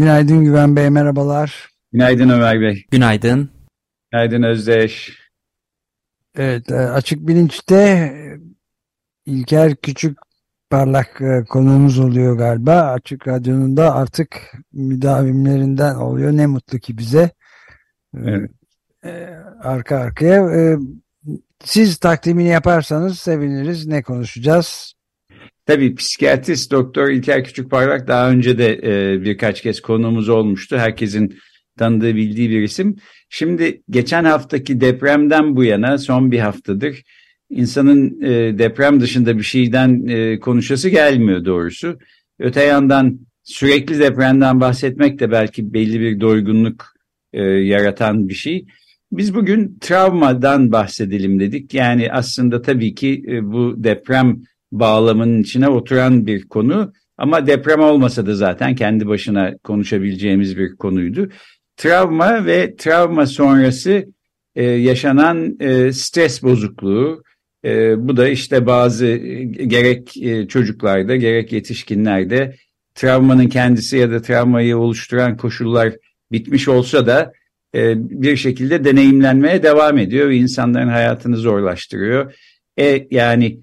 Günaydın Güven Bey, merhabalar. Günaydın Ömer Bey. Günaydın. Günaydın Özdeş. Evet, e, Açık Bilinç'te e, İlker Küçük parlak e, konuğumuz oluyor galiba. Açık Radyo'nun da artık müdavimlerinden oluyor. Ne mutlu ki bize. Evet. Arka arkaya. Siz takdimini yaparsanız seviniriz. Ne konuşacağız? Tabii psikiyatrist Doktor İlker Küçükparlak daha önce de e, birkaç kez konuğumuz olmuştu. Herkesin tanıdığı bildiği bir isim. Şimdi geçen haftaki depremden bu yana son bir haftadır insanın e, deprem dışında bir şeyden e, konuşası gelmiyor doğrusu. Öte yandan sürekli depremden bahsetmek de belki belli bir doygunluk e, yaratan bir şey. Biz bugün travmadan bahsedelim dedik. Yani aslında tabii ki e, bu deprem bağlamının içine oturan bir konu. Ama deprem olmasa da zaten kendi başına konuşabileceğimiz bir konuydu. Travma ve travma sonrası e, yaşanan e, stres bozukluğu. E, bu da işte bazı e, gerek e, çocuklarda gerek yetişkinlerde travmanın kendisi ya da travmayı oluşturan koşullar bitmiş olsa da e, bir şekilde deneyimlenmeye devam ediyor ve insanların hayatını zorlaştırıyor. E, yani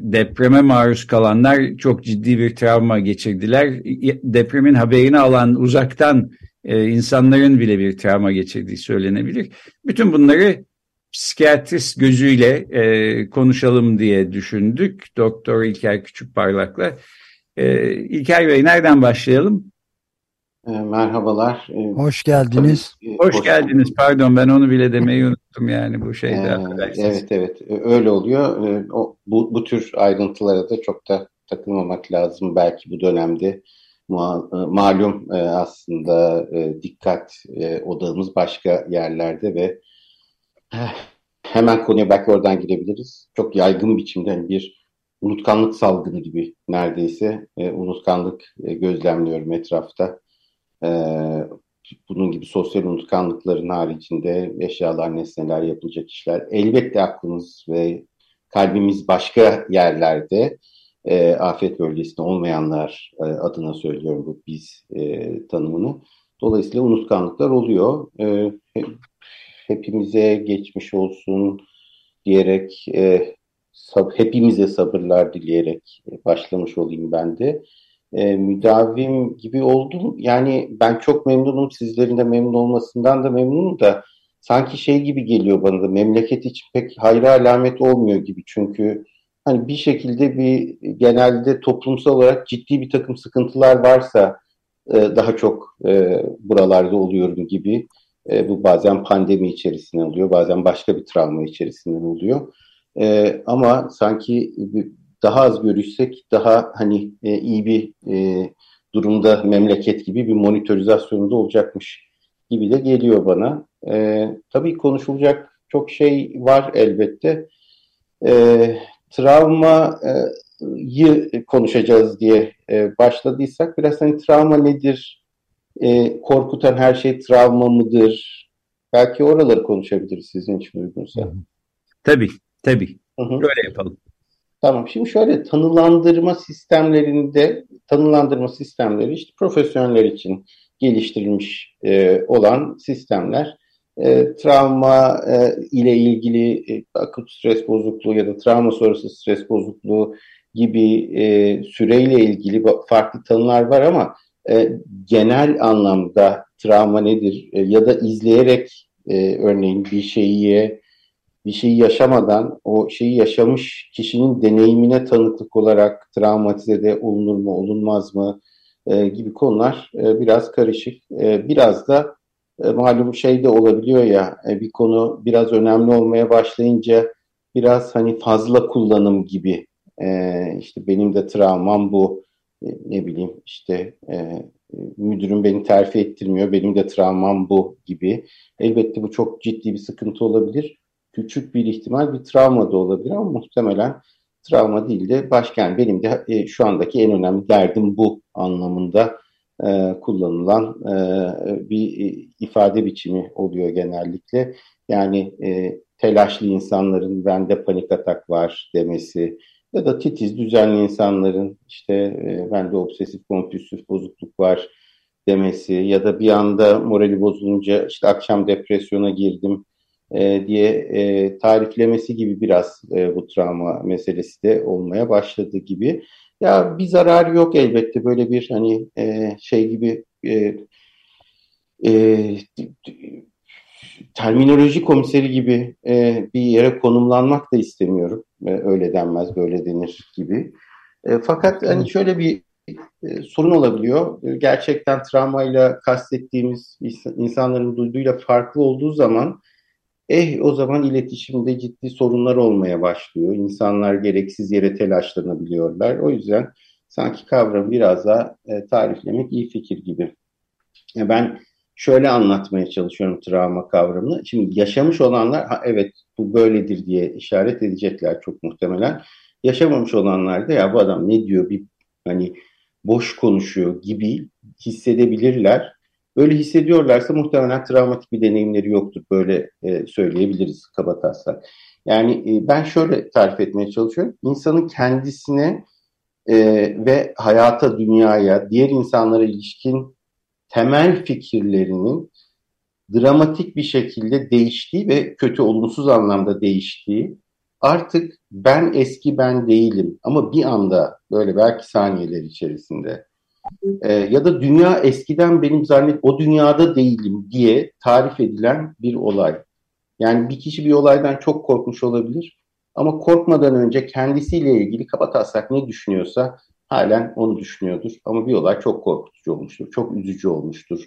depreme maruz kalanlar çok ciddi bir travma geçirdiler. Depremin haberini alan uzaktan e, insanların bile bir travma geçirdiği söylenebilir. Bütün bunları psikiyatrist gözüyle e, konuşalım diye düşündük. Doktor İlker Küçükparlak'la. E, İlker Bey nereden başlayalım? E, merhabalar. E, hoş geldiniz. Tabii, hoş, hoş geldiniz. Pardon ben onu bile demeyi unuttum yani bu şeyde. Ee, evet evet öyle oluyor. O, bu, bu tür ayrıntılara da çok da takılmamak lazım belki bu dönemde. Ma, malum aslında dikkat odağımız başka yerlerde ve hemen konuya belki oradan girebiliriz. Çok yaygın biçimde hani bir unutkanlık salgını gibi neredeyse unutkanlık gözlemliyorum etrafta bunun gibi sosyal unutkanlıkların haricinde eşyalar, nesneler, yapılacak işler. Elbette aklımız ve kalbimiz başka yerlerde. E, afet bölgesinde olmayanlar e, adına söylüyorum bu biz e, tanımını. Dolayısıyla unutkanlıklar oluyor. E, hepimize geçmiş olsun diyerek, e, sab hepimize sabırlar dileyerek başlamış olayım ben de e, müdavim gibi oldum. Yani ben çok memnunum. Sizlerin de memnun olmasından da memnunum da sanki şey gibi geliyor bana da memleket için pek hayra alamet olmuyor gibi. Çünkü hani bir şekilde bir genelde toplumsal olarak ciddi bir takım sıkıntılar varsa e, daha çok e, buralarda oluyorum gibi. E, bu bazen pandemi içerisinden oluyor, bazen başka bir travma içerisinden oluyor. E, ama sanki daha az görüşsek daha hani e, iyi bir e, durumda memleket gibi bir monitorizasyonu da olacakmış gibi de geliyor bana. E, tabii konuşulacak çok şey var elbette. E, travmayı konuşacağız diye e, başladıysak biraz hani travma nedir? E, korkutan her şey travma mıdır? Belki oraları konuşabiliriz sizin için uygunsa. Tabii, tabii. Hı hı. Öyle yapalım. Tamam. Şimdi şöyle tanılandırma sistemlerinde tanılandırma sistemleri işte profesyoneller için geliştirilmiş e, olan sistemler. E, travma e, ile ilgili e, akut stres bozukluğu ya da travma sonrası stres bozukluğu gibi e, süreyle ilgili farklı tanılar var ama e, genel anlamda travma nedir e, ya da izleyerek e, örneğin bir şeyi bir şeyi yaşamadan o şeyi yaşamış kişinin deneyimine tanıklık olarak travmatize de olunur mu olunmaz mı e, gibi konular e, biraz karışık. E, biraz da e, malum şey de olabiliyor ya e, bir konu biraz önemli olmaya başlayınca biraz hani fazla kullanım gibi e, işte benim de travmam bu ne bileyim işte e, müdürüm beni terfi ettirmiyor, benim de travmam bu gibi. Elbette bu çok ciddi bir sıkıntı olabilir. Küçük bir ihtimal bir travma da olabilir ama muhtemelen travma değil de başka benim de e, şu andaki en önemli derdim bu anlamında e, kullanılan e, bir e, ifade biçimi oluyor genellikle. Yani e, telaşlı insanların bende panik atak var demesi ya da titiz düzenli insanların işte e, bende obsesif kompulsif bozukluk var demesi ya da bir anda morali bozulunca işte akşam depresyona girdim e, diye e, tariflemesi gibi biraz e, bu travma meselesi de olmaya başladı gibi. Ya bir zarar yok elbette böyle bir hani e, şey gibi e, e, terminoloji komiseri gibi e, bir yere konumlanmak da istemiyorum. E, öyle denmez, böyle denir gibi. E, fakat hani şöyle bir e, sorun olabiliyor. E, gerçekten travmayla kastettiğimiz insanların duyduğuyla farklı olduğu zaman eh o zaman iletişimde ciddi sorunlar olmaya başlıyor. İnsanlar gereksiz yere telaşlanabiliyorlar. O yüzden sanki kavramı biraz daha e, tariflemek iyi fikir gibi. Ya ben şöyle anlatmaya çalışıyorum travma kavramını. Şimdi yaşamış olanlar ha, evet bu böyledir diye işaret edecekler çok muhtemelen. Yaşamamış olanlar da ya bu adam ne diyor bir hani boş konuşuyor gibi hissedebilirler. Öyle hissediyorlarsa muhtemelen travmatik bir deneyimleri yoktur. Böyle e, söyleyebiliriz kabataslak. Yani e, ben şöyle tarif etmeye çalışıyorum. İnsanın kendisine e, ve hayata, dünyaya, diğer insanlara ilişkin temel fikirlerinin dramatik bir şekilde değiştiği ve kötü olumsuz anlamda değiştiği artık ben eski ben değilim ama bir anda böyle belki saniyeler içerisinde e, ya da dünya eskiden benim zannet o dünyada değilim diye tarif edilen bir olay. Yani bir kişi bir olaydan çok korkmuş olabilir ama korkmadan önce kendisiyle ilgili kabataslak ne düşünüyorsa halen onu düşünüyordur. Ama bir olay çok korkutucu olmuştur, çok üzücü olmuştur.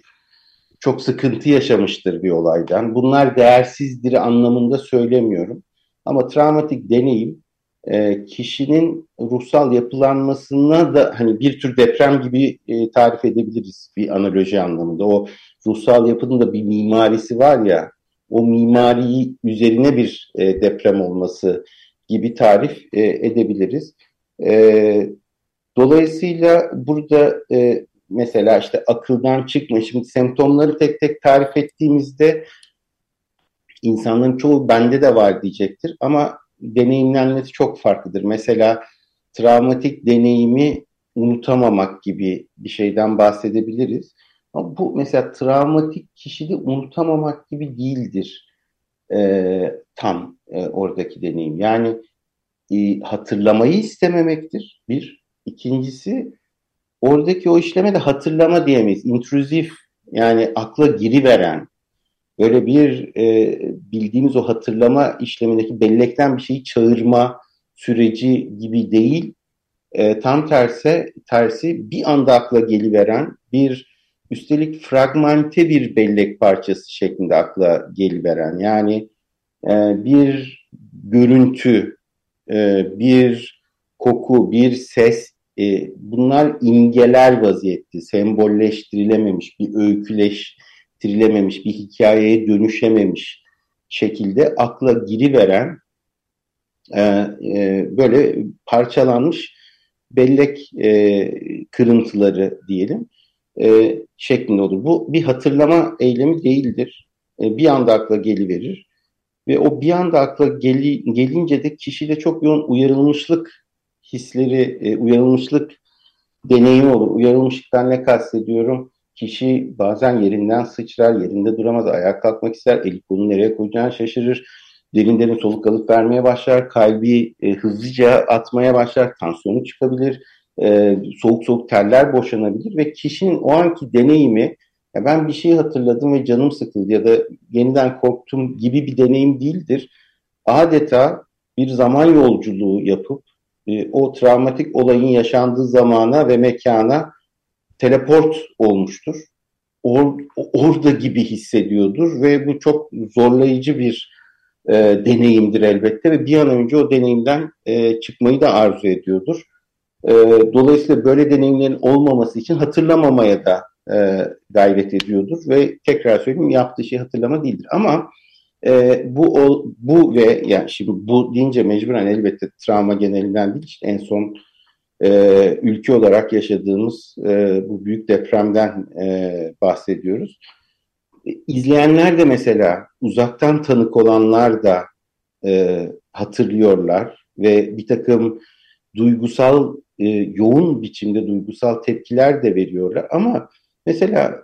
Çok sıkıntı yaşamıştır bir olaydan. Bunlar değersizdir anlamında söylemiyorum. Ama travmatik deneyim e, kişinin ruhsal yapılanmasına da hani bir tür deprem gibi e, tarif edebiliriz bir analoji anlamında. O ruhsal yapının da bir mimarisi var ya, o mimariyi üzerine bir e, deprem olması gibi tarif e, edebiliriz. E, dolayısıyla burada e, mesela işte akıldan çıkma, şimdi semptomları tek tek tarif ettiğimizde insanların çoğu bende de var diyecektir ama deneyimlenmesi çok farklıdır. Mesela travmatik deneyimi unutamamak gibi bir şeyden bahsedebiliriz. Ama bu mesela travmatik kişide unutamamak gibi değildir e, tam e, oradaki deneyim. Yani e, hatırlamayı istememektir bir. İkincisi oradaki o işleme de hatırlama diyemeyiz. Intruzif yani akla giriveren böyle bir e, bildiğimiz o hatırlama işlemindeki bellekten bir şeyi çağırma süreci gibi değil. E, tam tersi, tersi bir anda akla geliveren bir üstelik fragmente bir bellek parçası şeklinde akla geliveren yani e, bir görüntü, e, bir koku, bir ses e, bunlar imgeler vaziyette, sembolleştirilememiş, bir öyküleş tirilememiş, bir hikayeye dönüşememiş şekilde akla giriveren e, e, böyle parçalanmış bellek e, kırıntıları diyelim e, şeklinde olur. Bu bir hatırlama eylemi değildir. E, bir anda akla geliverir ve o bir anda akla geli, gelince de kişide çok yoğun uyarılmışlık hisleri, e, uyarılmışlık deneyimi olur. Uyarılmışlıktan ne kastediyorum? Kişi bazen yerinden sıçrar, yerinde duramaz, ayağa kalkmak ister, eli kolunu nereye koyacağını şaşırır. Derin derin soluk alıp vermeye başlar, kalbi e, hızlıca atmaya başlar, tansiyonu çıkabilir, e, soğuk soğuk terler boşanabilir ve kişinin o anki deneyimi ya ben bir şey hatırladım ve canım sıkıldı ya da yeniden korktum gibi bir deneyim değildir. Adeta bir zaman yolculuğu yapıp e, o travmatik olayın yaşandığı zamana ve mekana teleport olmuştur. Or, orada gibi hissediyordur ve bu çok zorlayıcı bir e, deneyimdir elbette ve bir an önce o deneyimden e, çıkmayı da arzu ediyordur. E, dolayısıyla böyle deneyimlerin olmaması için hatırlamamaya da e, gayret ediyordur ve tekrar söyleyeyim yaptığı şey hatırlama değildir. Ama e, bu o, bu ve yani şimdi bu deyince mecburen elbette travma genelinden değil işte en son e, ülke olarak yaşadığımız e, bu büyük depremden e, bahsediyoruz. İzleyenler de mesela uzaktan tanık olanlar da e, hatırlıyorlar ve bir takım duygusal e, yoğun biçimde duygusal tepkiler de veriyorlar ama mesela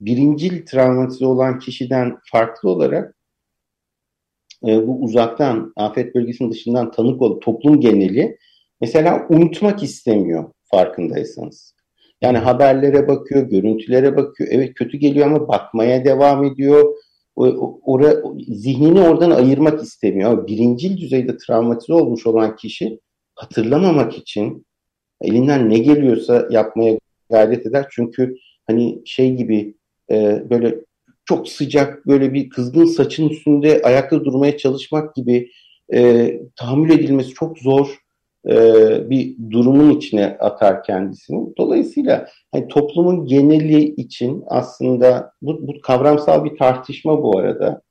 birincil travmatize olan kişiden farklı olarak e, bu uzaktan afet bölgesinin dışından tanık olup toplum geneli mesela unutmak istemiyor farkındaysanız. Yani haberlere bakıyor, görüntülere bakıyor. Evet kötü geliyor ama bakmaya devam ediyor. Ora, zihnini oradan ayırmak istemiyor. Birincil düzeyde travmatize olmuş olan kişi hatırlamamak için elinden ne geliyorsa yapmaya gayret eder. Çünkü hani şey gibi e, böyle çok sıcak böyle bir kızgın saçın üstünde ayakta durmaya çalışmak gibi e, tahammül edilmesi çok zor e, bir durumun içine atar kendisini. Dolayısıyla hani toplumun geneli için aslında bu, bu kavramsal bir tartışma bu arada.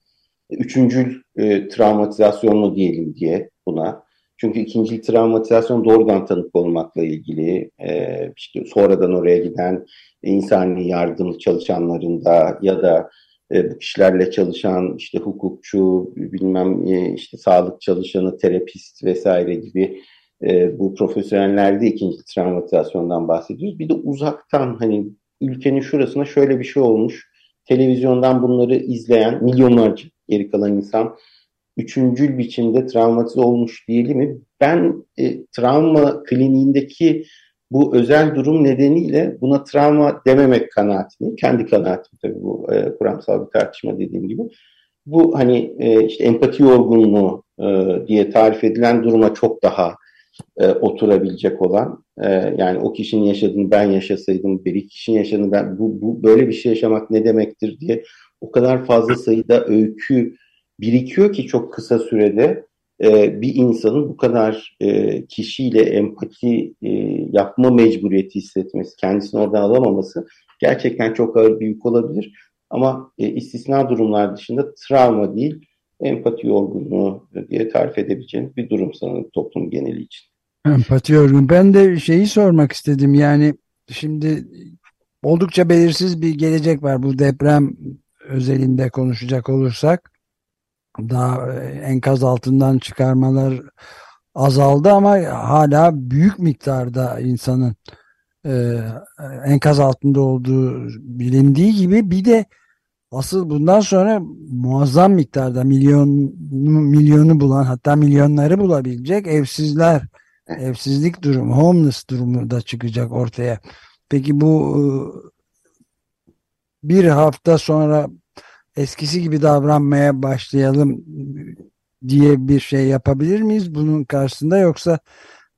Üçüncül e, travmatizasyonlu diyelim diye buna. Çünkü ikinci travmatizasyon doğrudan tanık olmakla ilgili. E, işte sonradan oraya giden insani yardım çalışanlarında ya da e, bu kişilerle çalışan işte hukukçu, bilmem e, işte sağlık çalışanı, terapist vesaire gibi e, bu profesyonellerde ikinci travmatizasyondan bahsediyoruz. Bir de uzaktan hani ülkenin şurasına şöyle bir şey olmuş. Televizyondan bunları izleyen milyonlarca geri kalan insan üçüncül biçimde travmatize olmuş değil mi? Ben e, travma kliniğindeki bu özel durum nedeniyle buna travma dememek kanaatini, kendi kanaatim tabii bu e, kuramsal bir tartışma dediğim gibi. Bu hani e, işte empati yorgunluğu e, diye tarif edilen duruma çok daha e, oturabilecek olan e, yani o kişinin yaşadığını ben yaşasaydım bir kişinin yaşadığını ben bu, bu böyle bir şey yaşamak ne demektir diye o kadar fazla sayıda öykü birikiyor ki çok kısa sürede e, bir insanın bu kadar e, kişiyle empati e, yapma mecburiyeti hissetmesi, kendisini oradan alamaması gerçekten çok ağır bir yük olabilir. Ama e, istisna durumlar dışında travma değil, empati yorgunluğu diye tarif edebileceğimiz bir durum sanırım toplum geneli için. Empati yorgun. Ben de şeyi sormak istedim. Yani şimdi oldukça belirsiz bir gelecek var. Bu deprem özelinde konuşacak olursak daha e, enkaz altından çıkarmalar azaldı ama hala büyük miktarda insanın e, enkaz altında olduğu bilindiği gibi bir de asıl bundan sonra muazzam miktarda milyon milyonu bulan hatta milyonları bulabilecek evsizler evsizlik durumu homeless durumu da çıkacak ortaya. Peki bu e, bir hafta sonra eskisi gibi davranmaya başlayalım diye bir şey yapabilir miyiz bunun karşısında yoksa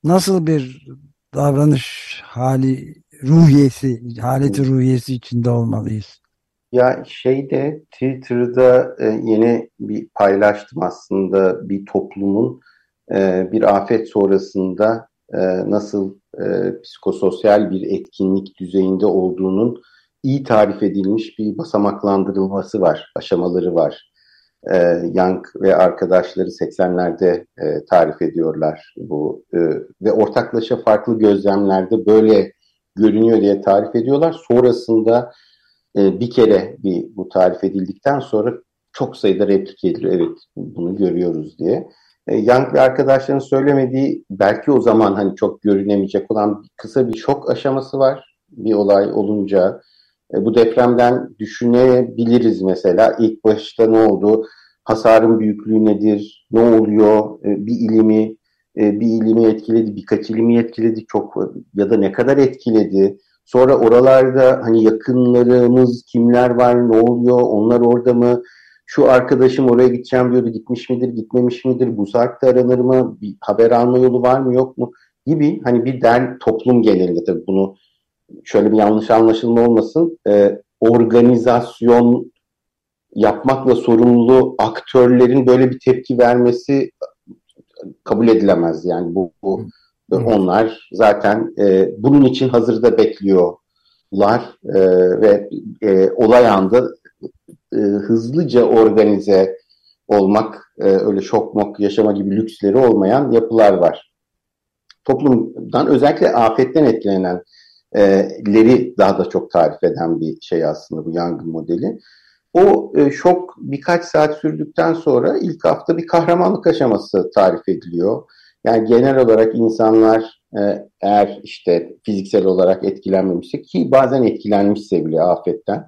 nasıl bir davranış hali ruhiyesi, haleti ruhiyesi içinde olmalıyız? Ya şeyde Twitter'da e, yeni bir paylaştım aslında bir toplumun e, bir afet sonrasında e, nasıl e, psikososyal bir etkinlik düzeyinde olduğunun iyi tarif edilmiş bir basamaklandırılması var, aşamaları var. Young ve arkadaşları 80'lerde e, tarif ediyorlar bu ve ortaklaşa farklı gözlemlerde böyle görünüyor diye tarif ediyorlar. Sonrasında bir kere bir bu tarif edildikten sonra çok sayıda replik ediliyor. Evet bunu görüyoruz diye. E, Young ve arkadaşlarının söylemediği belki o zaman hani çok görünemeyecek olan kısa bir şok aşaması var. Bir olay olunca e, bu depremden düşünebiliriz mesela. ilk başta ne oldu? Hasarın büyüklüğü nedir? Ne oluyor? E, bir ilimi e, bir ilimi etkiledi, birkaç ilimi etkiledi çok ya da ne kadar etkiledi? Sonra oralarda hani yakınlarımız kimler var, ne oluyor? Onlar orada mı? Şu arkadaşım oraya gideceğim diyordu, gitmiş midir, gitmemiş midir? Bu saatte aranır mı? Bir haber alma yolu var mı, yok mu? Gibi hani bir der toplum genelinde tabii bunu şöyle bir yanlış anlaşılma olmasın. E, organizasyon yapmakla sorumlu aktörlerin böyle bir tepki vermesi kabul edilemez. Yani bu, bu. Onlar zaten e, bunun için hazırda bekliyorlar e, ve e, olay anda e, hızlıca organize olmak, e, öyle şok mok yaşama gibi lüksleri olmayan yapılar var. Toplumdan özellikle afetten etkilenenleri daha da çok tarif eden bir şey aslında bu yangın modeli. O e, şok birkaç saat sürdükten sonra ilk hafta bir kahramanlık aşaması tarif ediliyor. Yani genel olarak insanlar e, eğer işte fiziksel olarak etkilenmemişse ki bazen etkilenmişse bile afetten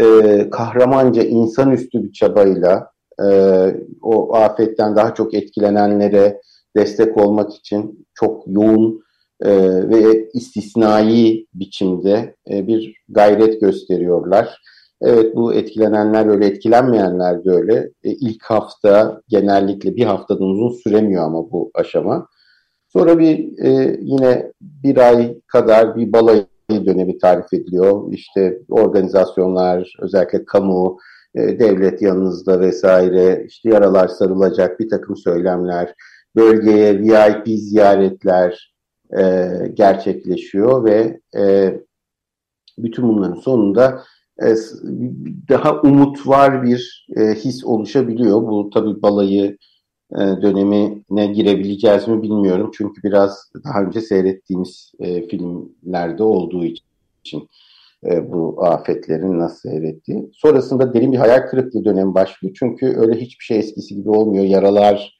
e, kahramanca insanüstü bir çabayla e, o afetten daha çok etkilenenlere destek olmak için çok yoğun e, ve istisnai biçimde e, bir gayret gösteriyorlar. Evet bu etkilenenler öyle, etkilenmeyenler de öyle. E, ilk hafta genellikle bir haftadan uzun süremiyor ama bu aşama. Sonra bir e, yine bir ay kadar bir balayı dönemi tarif ediliyor. İşte organizasyonlar, özellikle kamu, e, devlet yanınızda vesaire, işte yaralar sarılacak bir takım söylemler, bölgeye VIP ziyaretler e, gerçekleşiyor ve e, bütün bunların sonunda e, daha umut var bir e, his oluşabiliyor. Bu tabii balayı dönemine girebileceğiz mi bilmiyorum. Çünkü biraz daha önce seyrettiğimiz filmlerde olduğu için bu afetlerin nasıl seyrettiği. Sonrasında derin bir hayal kırıklığı dönemi başlıyor. Çünkü öyle hiçbir şey eskisi gibi olmuyor. Yaralar,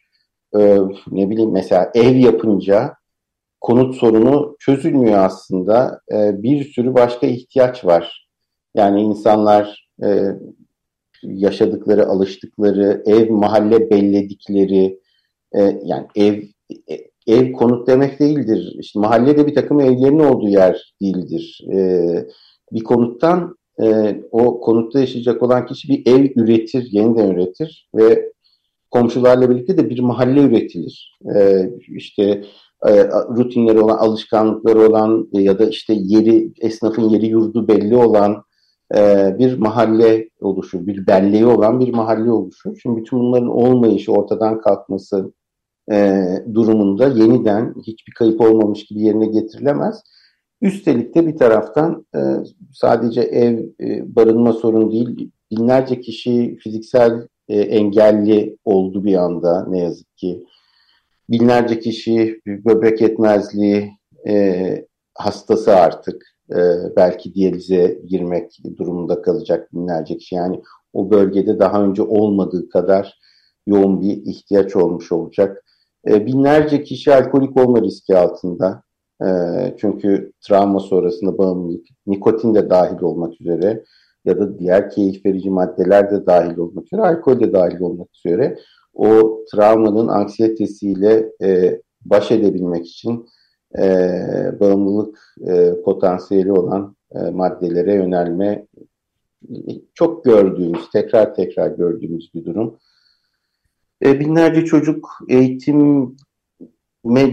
ne bileyim mesela ev yapınca konut sorunu çözülmüyor aslında. Bir sürü başka ihtiyaç var yani insanlar e, yaşadıkları, alıştıkları, ev, mahalle belledikleri, e, yani ev e, ev konut demek değildir. İşte mahallede bir takım evlerin olduğu yer değildir. E, bir konuttan e, o konutta yaşayacak olan kişi bir ev üretir, yeniden üretir ve komşularla birlikte de bir mahalle üretilir. E, işte e, rutinleri olan, alışkanlıkları olan ya da işte yeri, esnafın yeri yurdu belli olan e, bir mahalle oluşur, bir belleği olan bir mahalle oluşur. Şimdi bütün bunların olmayışı, ortadan kalkması e, durumunda yeniden hiçbir kayıp olmamış gibi yerine getirilemez. Üstelik de bir taraftan e, sadece ev barınma sorunu değil, binlerce kişi fiziksel engelli oldu bir anda ne yazık ki. Binlerce kişi böbrek yetmezliği hastası artık e, belki diyalize girmek durumunda kalacak binlerce kişi. Yani o bölgede daha önce olmadığı kadar yoğun bir ihtiyaç olmuş olacak. E, binlerce kişi alkolik olma riski altında. E, çünkü travma sonrasında bağımlılık, nikotin de dahil olmak üzere ya da diğer keyif verici maddeler de dahil olmak üzere, alkol de dahil olmak üzere o travmanın anksiyetesiyle e, baş edebilmek için e, bağımlılık e, potansiyeli olan e, maddelere yönelme çok gördüğümüz, tekrar tekrar gördüğümüz bir durum. E, binlerce çocuk eğitime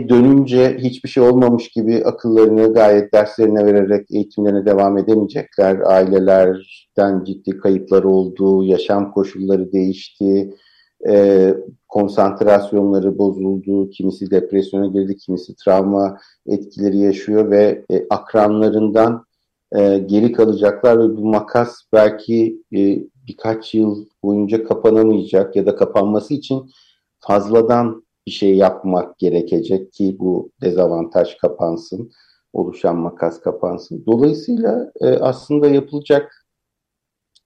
dönünce hiçbir şey olmamış gibi akıllarını gayet derslerine vererek eğitimlerine devam edemeyecekler. Ailelerden ciddi kayıplar oldu, yaşam koşulları değişti, e, konsantrasyonları bozuldu, kimisi depresyona girdi, kimisi travma etkileri yaşıyor ve e, akranlarından e, geri kalacaklar ve bu makas belki e, birkaç yıl boyunca kapanamayacak ya da kapanması için fazladan bir şey yapmak gerekecek ki bu dezavantaj kapansın, oluşan makas kapansın. Dolayısıyla e, aslında yapılacak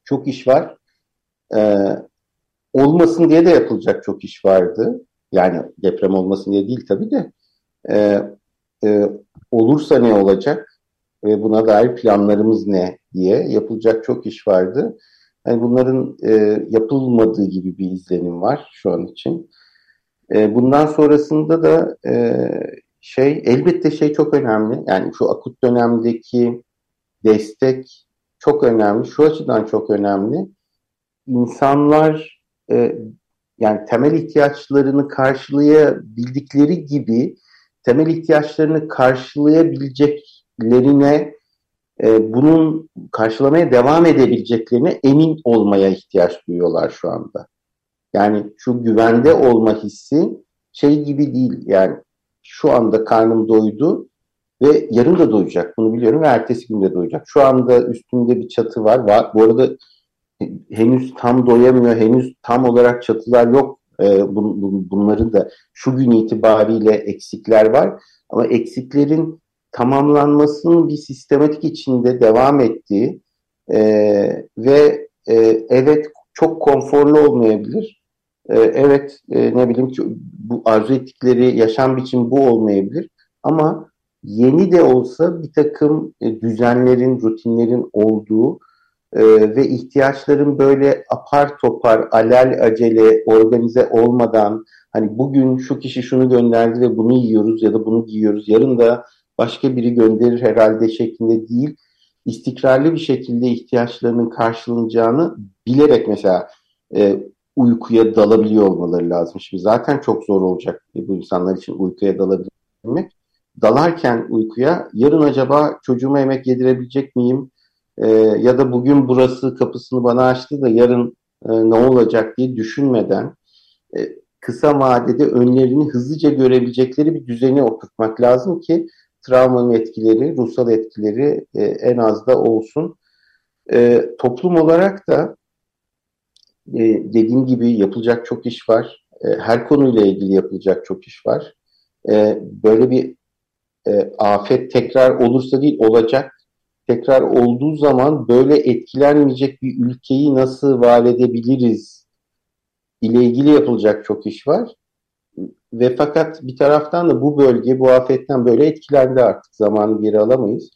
çok iş var. E, olmasın diye de yapılacak çok iş vardı. Yani deprem olmasın diye değil tabii de. E, e, olursa ne olacak ve buna dair planlarımız ne diye yapılacak çok iş vardı. Yani bunların e, yapılmadığı gibi bir izlenim var şu an için. E, bundan sonrasında da e, şey elbette şey çok önemli. Yani şu akut dönemdeki destek çok önemli. Şu açıdan çok önemli. İnsanlar e, yani temel ihtiyaçlarını karşılayabildikleri gibi temel ihtiyaçlarını karşılayabileceklerine e, bunun karşılamaya devam edebileceklerine emin olmaya ihtiyaç duyuyorlar şu anda. Yani şu güvende olma hissi şey gibi değil yani şu anda karnım doydu ve yarın da doyacak. Bunu biliyorum ve ertesi gün de doyacak. Şu anda üstünde bir çatı var. Bu arada henüz tam doyamıyor, henüz tam olarak çatılar yok. Bun, bunların da şu gün itibariyle eksikler var. Ama eksiklerin tamamlanmasının bir sistematik içinde devam ettiği e, ve e, evet çok konforlu olmayabilir. E, evet e, ne bileyim bu arzu ettikleri yaşam biçimi bu olmayabilir. Ama yeni de olsa bir takım e, düzenlerin, rutinlerin olduğu e, ve ihtiyaçların böyle apar topar, alel acele, organize olmadan hani bugün şu kişi şunu gönderdi ve bunu yiyoruz ya da bunu giyiyoruz, yarın da başka biri gönderir herhalde şeklinde değil, istikrarlı bir şekilde ihtiyaçlarının karşılanacağını bilerek mesela e, uykuya dalabiliyor olmaları lazım. Şimdi zaten çok zor olacak bu insanlar için uykuya dalabilmek. Dalarken uykuya yarın acaba çocuğuma yemek yedirebilecek miyim? E, ya da bugün burası kapısını bana açtı da yarın e, ne olacak diye düşünmeden e, kısa vadede önlerini hızlıca görebilecekleri bir düzeni oturtmak lazım ki travmanın etkileri, ruhsal etkileri e, en az da olsun. E, toplum olarak da e, dediğim gibi yapılacak çok iş var. E, her konuyla ilgili yapılacak çok iş var. E, böyle bir e, afet tekrar olursa değil olacak. Tekrar olduğu zaman böyle etkilenmeyecek bir ülkeyi nasıl var edebiliriz ile ilgili yapılacak çok iş var. Ve fakat bir taraftan da bu bölge bu afetten böyle etkilendi artık zamanı geri alamayız.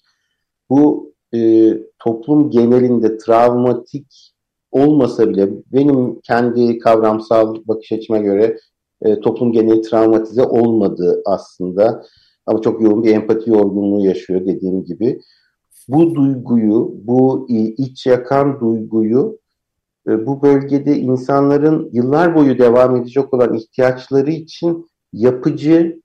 Bu e, toplum genelinde travmatik olmasa bile benim kendi kavramsal bakış açıma göre e, toplum geneli travmatize olmadı aslında. Ama çok yoğun bir empati yorgunluğu yaşıyor dediğim gibi. Bu duyguyu, bu iç yakan duyguyu e, bu bölgede insanların yıllar boyu devam edecek olan ihtiyaçları için yapıcı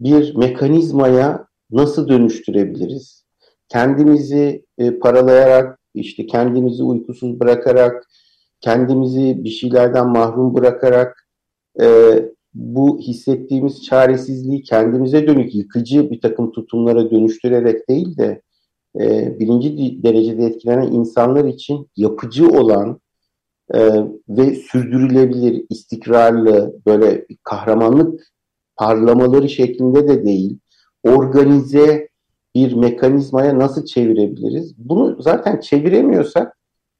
bir mekanizmaya nasıl dönüştürebiliriz? Kendimizi e, paralayarak, işte kendimizi uykusuz bırakarak, kendimizi bir şeylerden mahrum bırakarak e, bu hissettiğimiz çaresizliği kendimize dönük yıkıcı bir takım tutumlara dönüştürerek değil de e, birinci derecede etkilenen insanlar için yapıcı olan e, ve sürdürülebilir, istikrarlı, böyle kahramanlık parlamaları şeklinde de değil, organize bir mekanizmaya nasıl çevirebiliriz? Bunu zaten çeviremiyorsak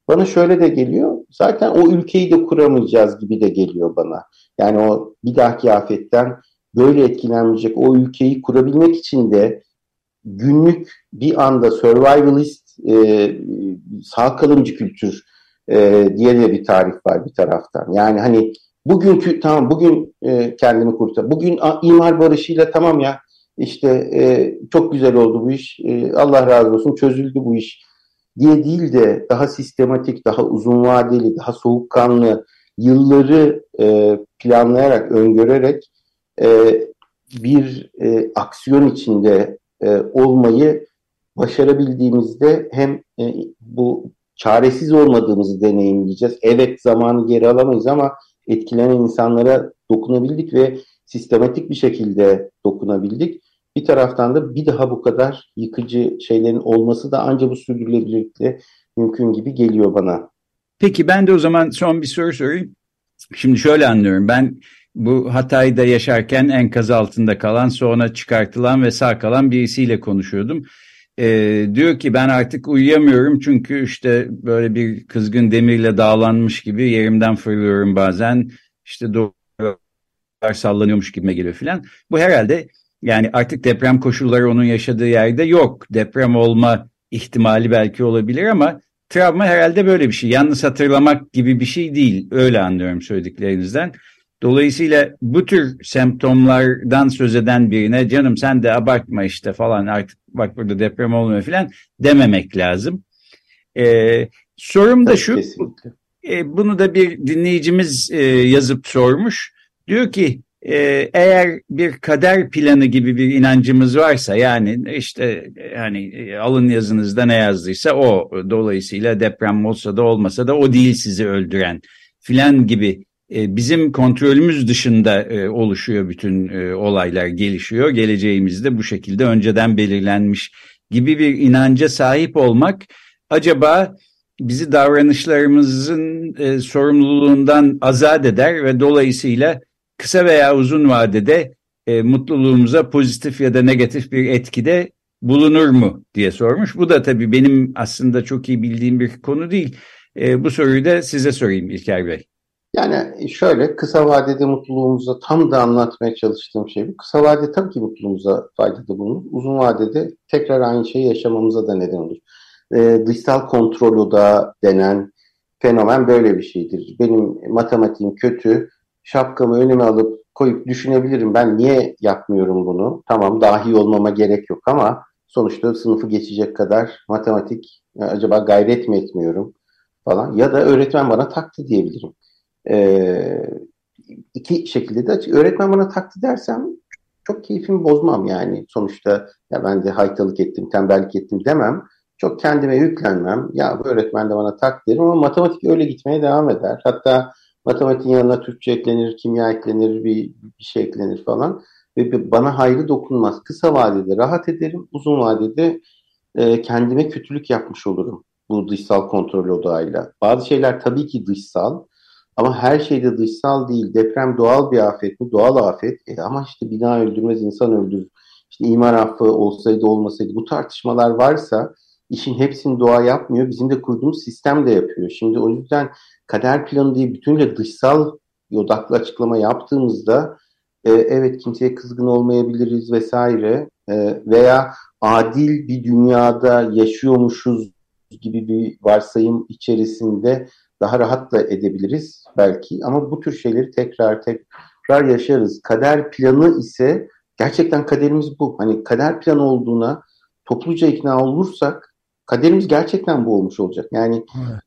bana şöyle de geliyor. Zaten o ülkeyi de kuramayacağız gibi de geliyor bana. Yani o bir dahaki afetten böyle etkilenmeyecek o ülkeyi kurabilmek için de günlük bir anda survivalist e, sağ kalımcı kültür e, diye de bir tarif var bir taraftan. Yani hani bugünkü tamam bugün e, kendimi kurtar. Bugün a, imar barışıyla tamam ya işte e, çok güzel oldu bu iş. E, Allah razı olsun çözüldü bu iş diye değil de daha sistematik, daha uzun vadeli, daha soğukkanlı yılları e, planlayarak, öngörerek e, bir e, aksiyon içinde e, olmayı başarabildiğimizde hem e, bu çaresiz olmadığımızı deneyimleyeceğiz. Evet zamanı geri alamayız ama etkilenen insanlara dokunabildik ve sistematik bir şekilde dokunabildik. Bir taraftan da bir daha bu kadar yıkıcı şeylerin olması da ancak bu sürdürülebilirlikle mümkün gibi geliyor bana. Peki ben de o zaman son bir soru sorayım. Şimdi şöyle anlıyorum ben bu Hatay'da yaşarken enkaz altında kalan sonra çıkartılan ve sağ kalan birisiyle konuşuyordum. Ee, diyor ki ben artık uyuyamıyorum çünkü işte böyle bir kızgın demirle dağlanmış gibi yerimden fırlıyorum bazen işte duvarlar sallanıyormuş gibime geliyor filan. Bu herhalde yani artık deprem koşulları onun yaşadığı yerde yok. Deprem olma ihtimali belki olabilir ama travma herhalde böyle bir şey. Yalnız hatırlamak gibi bir şey değil. Öyle anlıyorum söylediklerinizden. Dolayısıyla bu tür semptomlardan söz eden birine canım sen de abartma işte falan artık bak burada deprem olmuyor falan dememek lazım. Ee, sorum da şu, e, bunu da bir dinleyicimiz e, yazıp sormuş. Diyor ki e, eğer bir kader planı gibi bir inancımız varsa yani işte hani e, alın yazınızda ne yazdıysa o dolayısıyla deprem olsa da olmasa da o değil sizi öldüren filan gibi e, bizim kontrolümüz dışında e, oluşuyor bütün e, olaylar gelişiyor. Geleceğimizde bu şekilde önceden belirlenmiş gibi bir inanca sahip olmak acaba bizi davranışlarımızın e, sorumluluğundan azat eder ve dolayısıyla kısa veya uzun vadede e, mutluluğumuza pozitif ya da negatif bir etkide bulunur mu diye sormuş. Bu da tabii benim aslında çok iyi bildiğim bir konu değil. E, bu soruyu da size sorayım İlker Bey. Yani şöyle kısa vadede mutluluğumuza tam da anlatmaya çalıştığım şey bu. Kısa vadede tabii ki mutluluğumuza faydada bulunur. Uzun vadede tekrar aynı şeyi yaşamamıza da neden olur. Ee, dışsal kontrol odağı denen fenomen böyle bir şeydir. Benim matematiğim kötü, şapkamı önüme alıp koyup düşünebilirim. Ben niye yapmıyorum bunu? Tamam dahi olmama gerek yok ama sonuçta sınıfı geçecek kadar matematik acaba gayret mi etmiyorum falan. Ya da öğretmen bana taktı diyebilirim. Ee, iki şekilde de öğretmen bana taktı dersem çok keyfimi bozmam yani. Sonuçta ya ben de haytalık ettim, tembellik ettim demem. Çok kendime yüklenmem. Ya bu öğretmen de bana tak derim ama matematik öyle gitmeye devam eder. Hatta matematiğin yanına Türkçe eklenir, kimya eklenir, bir, bir şey eklenir falan. Ve bana hayrı dokunmaz. Kısa vadede rahat ederim, uzun vadede e, kendime kötülük yapmış olurum bu dışsal kontrol odağıyla. Bazı şeyler tabii ki dışsal ama her şeyde dışsal değil. Deprem doğal bir afet mi? Doğal afet. E ama işte bina öldürmez, insan öldürür. İşte imar affı olsaydı olmasaydı bu tartışmalar varsa işin hepsini doğa yapmıyor. Bizim de kurduğumuz sistem de yapıyor. Şimdi o yüzden kader planı diye bütünle dışsal odaklı açıklama yaptığımızda e, evet kimseye kızgın olmayabiliriz vesaire e, veya adil bir dünyada yaşıyormuşuz gibi bir varsayım içerisinde daha rahat da edebiliriz belki ama bu tür şeyleri tekrar tekrar yaşarız. Kader planı ise gerçekten kaderimiz bu. Hani kader planı olduğuna topluca ikna olursak kaderimiz gerçekten bu olmuş olacak. Yani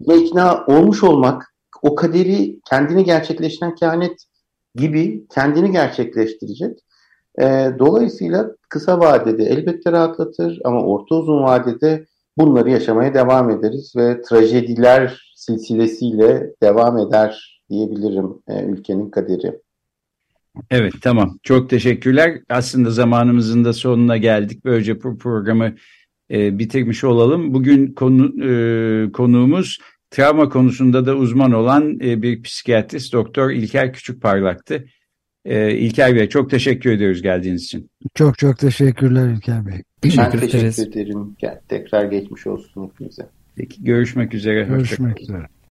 evet. ikna olmuş olmak o kaderi kendini gerçekleştiren kehanet gibi kendini gerçekleştirecek. E, dolayısıyla kısa vadede elbette rahatlatır ama orta uzun vadede bunları yaşamaya devam ederiz ve trajediler silsilesiyle devam eder diyebilirim e, ülkenin kaderi. Evet tamam çok teşekkürler. Aslında zamanımızın da sonuna geldik. Böylece bu programı e, bitirmiş olalım. Bugün konu, e, konuğumuz travma konusunda da uzman olan e, bir psikiyatrist Doktor İlker Küçükparlak'tı. E, İlker Bey çok teşekkür ediyoruz geldiğiniz için. Çok çok teşekkürler İlker Bey. Teşekkür ben teşekkür ederim. Tekrar geçmiş olsun hepinize. Peki görüşmek üzere. Görüşmek üzere.